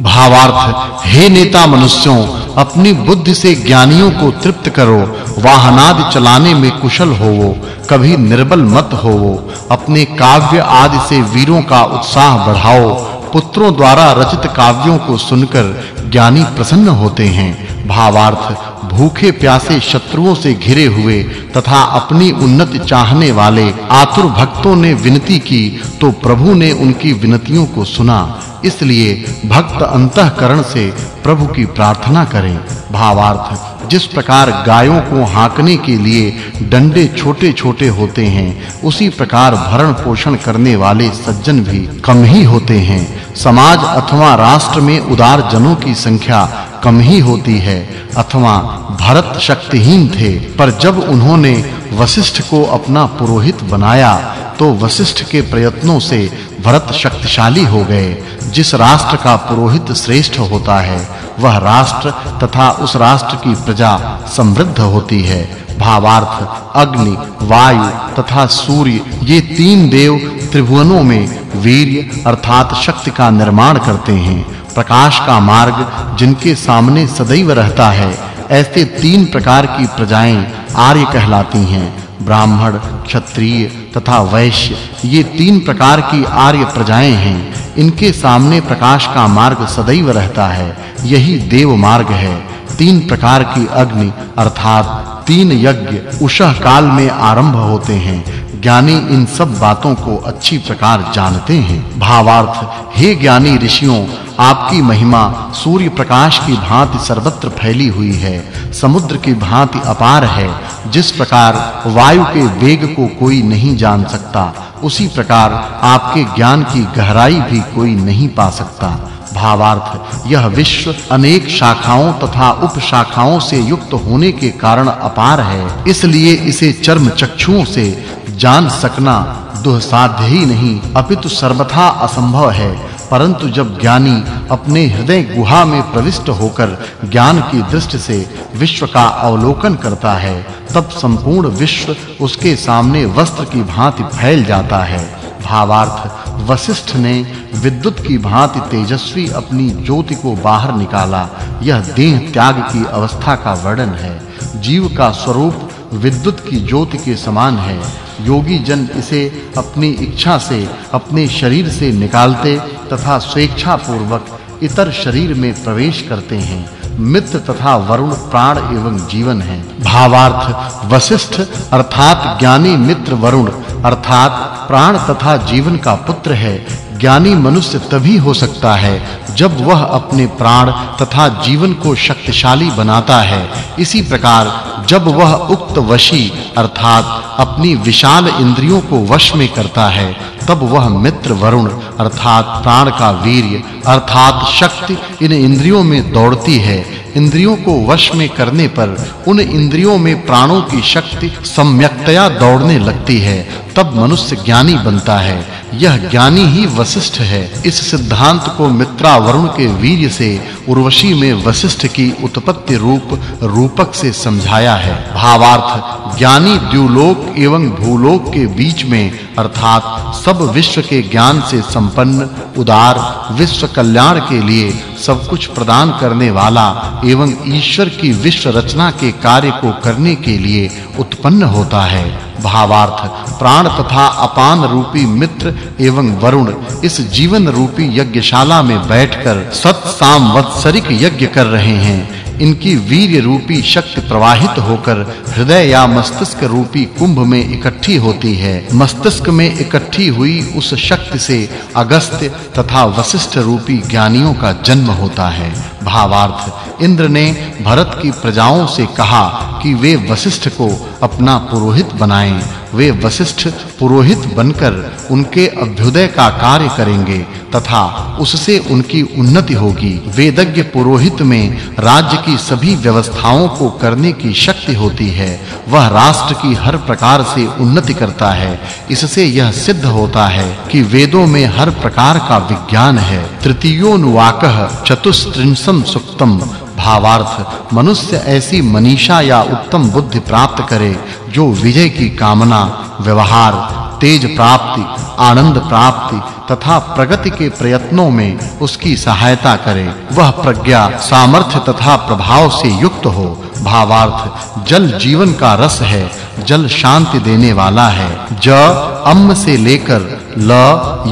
भावार्थ, हे नेता मनुष्यों, अपनी बुद्धि से ज्ञानियों को तृप्त करो, वाहनादि चलाने में कुशल होवो, कभी निर्बल मत होवो, अपने काव्य आदि से वीरों का उत्साह बढ़ाओ, पुत्रों द्वारा रचित काव्यों को सुनकर ज्ञानी प्रसन्न होते हैं, भावार्थ, भूखे प्यासे शत्रुओं से घिरे हुए, तथा अपनी उन्नति चाहने वाले आतुर भक्तों ने विनती की तो प्रभु ने उनकी विनतियों को सुना इसलिए भक्त अंतःकरण से प्रभु की प्रार्थना करें। भावार्थ, जिस प्रकार गायों को हांकने के लिए डंडे छोटे-छोटे होते हैं, उसी प्रकार भरण पोषण करने वाले सज्जन भी कम ही होते हैं। समाज अथवा राष्ट्र में उदार जनों की संख्या कम ही होती है, अथवा भरत शक्तिहीन थे, पर जब उन्होंने वशिष्ठ को अपना पुरोहित बनाया तो वशिष्ठ के प्रयत्नों से भरत शक्तिशाली हो गए। जिस राष्ट्र का पुरोहित श्रेष्ठ होता है, वह राष्ट्र तथा उस राष्ट्र की प्रजा समृद्ध होती है। भावार्थ, अग्नि, वायु तथा सूर्य, ये तीन देव त्रिभुवनों में वीर्य अर्थात शक्ति का निर्माण करते हैं। प्रकाश का मार्ग जिनके सामने सदैव रहता है, ऐसे तीन प्रकार की प्रजाएँ आर्य कहलाती हैं। ब्राह्मण, क्षत्रिय तथा वैश्य, ये तीन प्रकार की आर्य प्रजाएँ हैं। इनके सामने प्रकाश का मार्ग सदैव रहता है। यही देव मार्ग है। तीन प्रकार की अग्नि, अर्थात तीन यज्ञ उषः काल में आरंभ होते हैं। ज्ञानी इन सब बातों को अच्छी प्रकार जानते हैं। भावार्थ, हे ज्ञानी ऋषियों, आपकी महिमा सूर्य प्रकाश की भांति सर्वत्र फैली हुई है। समुद्र की भांति अपार है। जिस प्रकार वायु के वेग को कोई नहीं जान सकता, उसी प्रकार आपके ज्ञान की गहराई भी कोई नहीं पा सकता। भावार्थ यह विश्व अनेक शाखाओं तथा उपशाखाओं से युक्त होने के कारण अपार है। इसलिए इसे चर्म चक्षुओं से जान सकना दुस्साध्य ही नहीं। अपितु सर्वथा असंभव है। परंतु जब ज्ञानी अपने हृदय गुहा में प्रविष्ट होकर ज्ञान की दृष्टि से विश्व का अवलोकन करता है, तब संपूर्ण विश्व उसके सामने वस्त्र की भांति फैल जाता है। भावार्थ वशिष्ठ ने विद्युत की भांति तेजस्वी अपनी ज्योति को बाहर निकाला। यह देह त्याग की अवस्था का वर्णन है। जीव का स्वरूप विद्युत की ज्योति के समान है। योगी जन इसे अपनी इच्छा से, अपने शरीर से निकालते तथा स्वेच्छा पूर्वक इतर शरीर में प्रवेश करते हैं। मित्र तथा वरुण प्राण एवं जीवन है। भावार्थ वशिष्ठ अर्थात ज्ञानी मित्र वरुण अर्थात प्राण तथा जीवन का पुत्र है, ज्ञानी मनुष्य तभी हो सकता है जब वह अपने प्राण तथा जीवन को शक्तिशाली बनाता है। इसी प्रकार जब वह उक्त वशी, अर्थात अपनी विशाल इंद्रियों को वश में करता है, तब वह मित्र वरुण, अर्थात प्राण का वीर्य अर्थात शक्ति, इन इंद्रियों में दौड़ती है। इंद्रियों को वश में करने पर उन इंद्रियों में प्राणों की शक्ति सम्यक्तया दौड़ने लगती है। तब मनुष्य ज्ञानी बनता है। यह ज्ञानी ही वशिष्ठ है। इस सिद्धांत को मित्रा वरुण के वीर्य से उर्वशी में वशिष्ठ की उत्पत्ति रूप रूपक से समझाया है। भावार्थ, ज्ञानी द्युलोक एवं भूलोक के बीच में, अर्थात सब विश्व के ज्ञान से संपन्न, उदार, विश्व कल्याण के लिए सब कुछ प्रदान करने वाला एवं ईश्वर की विश्व रचना के कार्य को करने के लिए उत्पन्न होता है। भावार्थ, प्राण तथा अपान रूपी मित्र एवं वरुण, इस जीवन रूपी यज्ञशाला में बैठकर सत साम वत्सरिक यज्ञ कर रहे हैं। इनकी वीर्य रूपी शक्ति प्रवाहित होकर हृदय या मस्तिष्क रूपी कुंभ में इकट्ठी होती है। मस्तिष्क में इकट्ठी हुई उस शक्ति से अगस्त्य तथा वशिष्ठ रूपी ज्ञानियों का जन्म होता है। भावार्थ। इंद्र ने भरत की प्रजाओं से कहा कि वे वशिष्ठ को अपना पुरोहित बनाएँ। वे वशिष्ठ पुरोहित बनकर उनके अभ्युदय का कार्य करेंगे तथा उससे उनकी उन्नति होगी। वेदज्ञ पुरोहित में राज्य की सभी व्यवस्थाओं को करने की शक्ति होती है। वह राष्ट्र की हर प्रकार से उन्नति करता है। इससे यह सिद्ध होता है कि वेदों में हर प्रकार का विज्ञान है। तृतीयोनुवाकः चतुस्त्रिंशम सुक्तम। भावार्थ, मनुष्य ऐसी मनीषा या उत्तम बुद्धि प्राप्त करे, जो विजय की कामना, व्यवहार, तेज प्राप्ति, आनंद प्राप्ति तथा प्रगति के प्रयत्नों में उसकी सहायता करे। वह प्रज्ञा, सामर्थ्य तथा प्रभाव से युक्त हो। भावार्थ, जल जीवन का रस है, जल शांति देने वाला है। ज, अम्म से लेकर ल,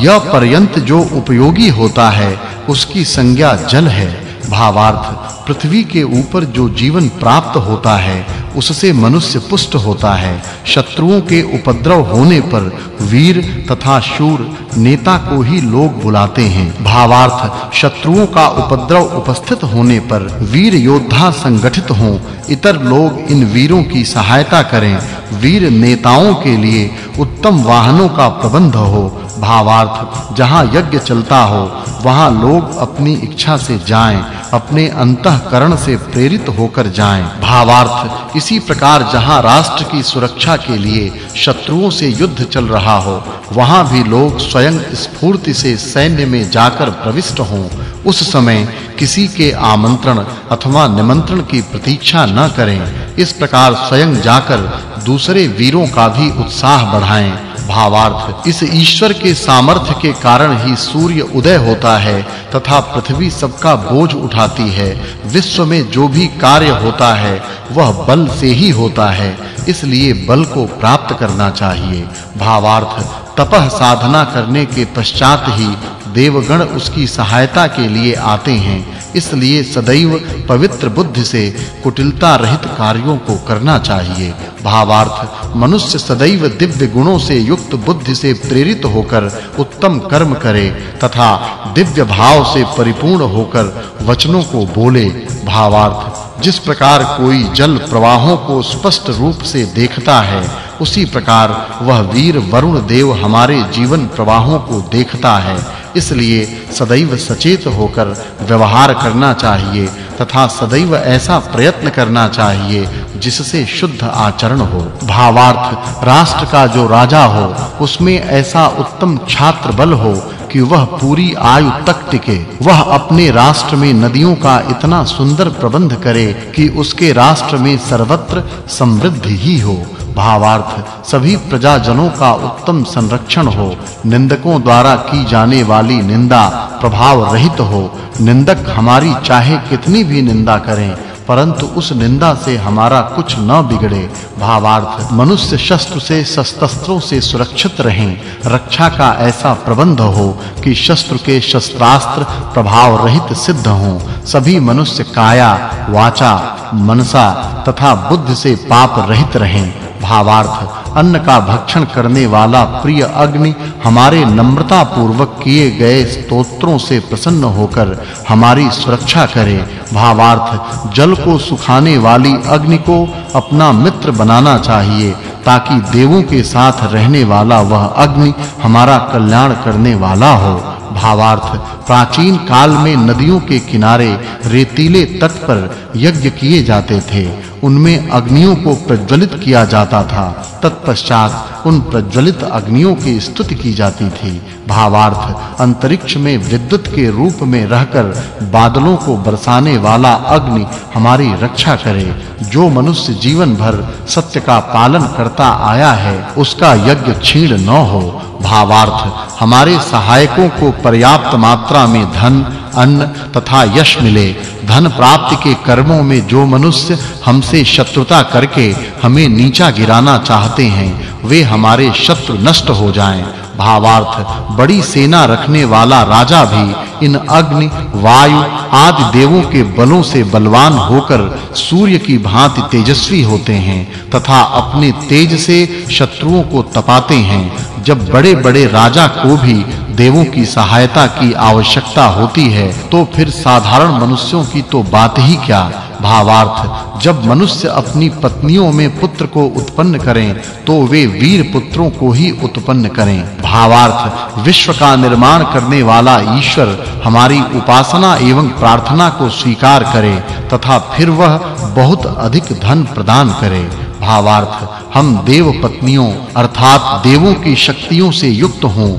य पर्यंत जो उपयोगी होता है, उसकी संज्ञा जल है। भावार्थ, पृथ्वी के ऊपर जो जीवन प्राप्त होता है, उससे मनुष्य पुष्ट होता है। शत्रुओं के उपद्रव होने पर वीर तथा शूर नेता को ही लोग बुलाते हैं। भावार्थ, शत्रुओं का उपद्रव उपस्थित होने पर वीर योद्धा संगठित हों। इतर लोग इन वीरों की सहायता करें। वीर नेताओं के लिए उत्तम वाहनों का प्रबंध हो। भावार्थ, जहाँ यज्ञ चलता हो वहाँ लोग अपनी इच्छा से जाएँ, अपने अंतःकरण से प्रेरित होकर जाएँ। भावार्थ, इसी प्रकार जहाँ राष्ट्र की सुरक्षा के लिए शत्रुओं से युद्ध चल रहा हो, वहाँ भी लोग स्वयं स्फूर्ति से सैन्य में जाकर प्रविष्ट हों। उस समय किसी के आमंत्रण अथवा निमंत्रण की प्रतीक्षा न करें। इस प्रकार स्वयं जाकर दूसरे वीरों का भी उत्साह बढ़ाएँ। भावार्थ। इस ईश्वर के सामर्थ्य के कारण ही सूर्य उदय होता है तथा पृथ्वी सबका बोझ उठाती है। विश्व में जो भी कार्य होता है, वह बल से ही होता है। इसलिए बल को प्राप्त करना चाहिए। भावार्थ तपह साधना करने के पश्चात ही देवगण उसकी सहायता के लिए आते हैं, इसलिए सदैव पवित्र बुद्धि से कुटिलता रहित कार्यों को करना चाहिए। भावार्थ, मनुष्य सदैव दिव्य गुणों से युक्त बुद्धि से प्रेरित होकर उत्तम कर्म करे, तथा दिव्य भाव से परिपूर्ण होकर वचनों को बोले। भावार्थ, जिस प्रकार कोई जल प्रवाहों को स्पष्ट रूप से देखता है, उसी प्रकार वह वीर वरुण देव हमारे जीवन प्रवाहों को देखता है। इसलिए सदैव सचेत होकर व्यवहार करना चाहिए तथा सदैव ऐसा प्रयत्न करना चाहिए जिससे शुद्ध आचरण हो। भावार्थ, राष्ट्र का जो राजा हो, उसमें ऐसा उत्तम छात्र बल हो कि वह पूरी आयु तक टिके। वह अपने राष्ट्र में नदियों का इतना सुंदर प्रबंध करे कि उसके राष्ट्र में सर्वत्र समृद्धि ही हो। भावार्थ। सभी प्रजाजनों का उत्तम संरक्षण हो। निंदकों द्वारा की जाने वाली निंदा प्रभाव रहित हो। निंदक हमारी चाहे कितनी भी निंदा करें, परंतु उस निंदा से हमारा कुछ न बिगड़े। भावार्थ, मनुष्य शस्त्र से शस्त्रों से सुरक्षित रहें। रक्षा का ऐसा प्रबंध हो कि शस्त्र के शस्त्रास्त्र प्रभाव रहित सिद्ध हों। सभी मनुष्य काया, वाचा, मनसा तथा बुद्धि से पाप रहित रहें। भावार्थ, अन्न का भक्षण करने वाला प्रिय अग्नि हमारे नम्रता पूर्वक किए गए स्तोत्रों से प्रसन्न होकर हमारी सुरक्षा करे। भावार्थ, जल को सुखाने वाली अग्नि को अपना मित्र बनाना चाहिए, ताकि देवों के साथ रहने वाला वह अग्नि हमारा कल्याण करने वाला हो। भावार्थ, प्राचीन काल में नदियों के किनारे रेतीले तट पर यज्ञ किए जाते थे। उनमें अग्नियों को प्रज्वलित किया जाता था। तत्पश्चात उन प्रज्वलित अग्नियों की स्तुति की जाती थी। भावार्थ अंतरिक्ष में विद्युत के रूप में रहकर बादलों को बरसाने वाला अग्नि हमारी रक्षा करे। जो मनुष्य जीवन भर सत्य का पालन करता आया है, उसका यज्ञ छीण न हो। भावार्थ हमारे सहायकों को पर्याप्त मात्रा में धन, अन्न तथा यश मिले। धन प्राप्ति के कर्मों में जो मनुष्य हमसे शत्रुता करके हमें नीचा गिराना चाहते हैं, वे हमारे शत्रु नष्ट हो जाएँ। भावार्थ, बड़ी सेना रखने वाला राजा भी इन अग्नि, वायु आदि देवों के बलों से बलवान होकर सूर्य की भांति तेजस्वी होते हैं, तथा अपने तेज से शत्रुओं को तपाते हैं। जब बड़े-बड़े राजा को भी देवों की सहायता की आवश्यकता होती है तो फिर साधारण मनुष्यों की तो बात ही क्या? भावार्थ, जब मनुष्य अपनी पत्नियों में पुत्र को उत्पन्न करें तो वे वीर पुत्रों को ही उत्पन्न करें। भावार्थ, विश्व का निर्माण करने वाला ईश्वर हमारी उपासना एवं प्रार्थना को स्वीकार करे, तथा फिर वह बहुत अधिक धन प्रदान करे। भावार्थ, हम देव पत्नियों अर्थात देवों की शक्तियों से युक्त हों।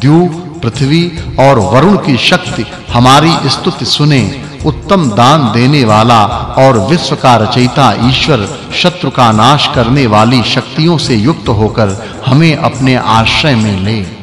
द्यू पृथ्वी और वरुण की शक्ति हमारी स्तुति सुने, उत्तम दान देने वाला और विश्व का रचयिता ईश्वर, शत्रु का नाश करने वाली शक्तियों से युक्त होकर हमें अपने आश्रय में ले।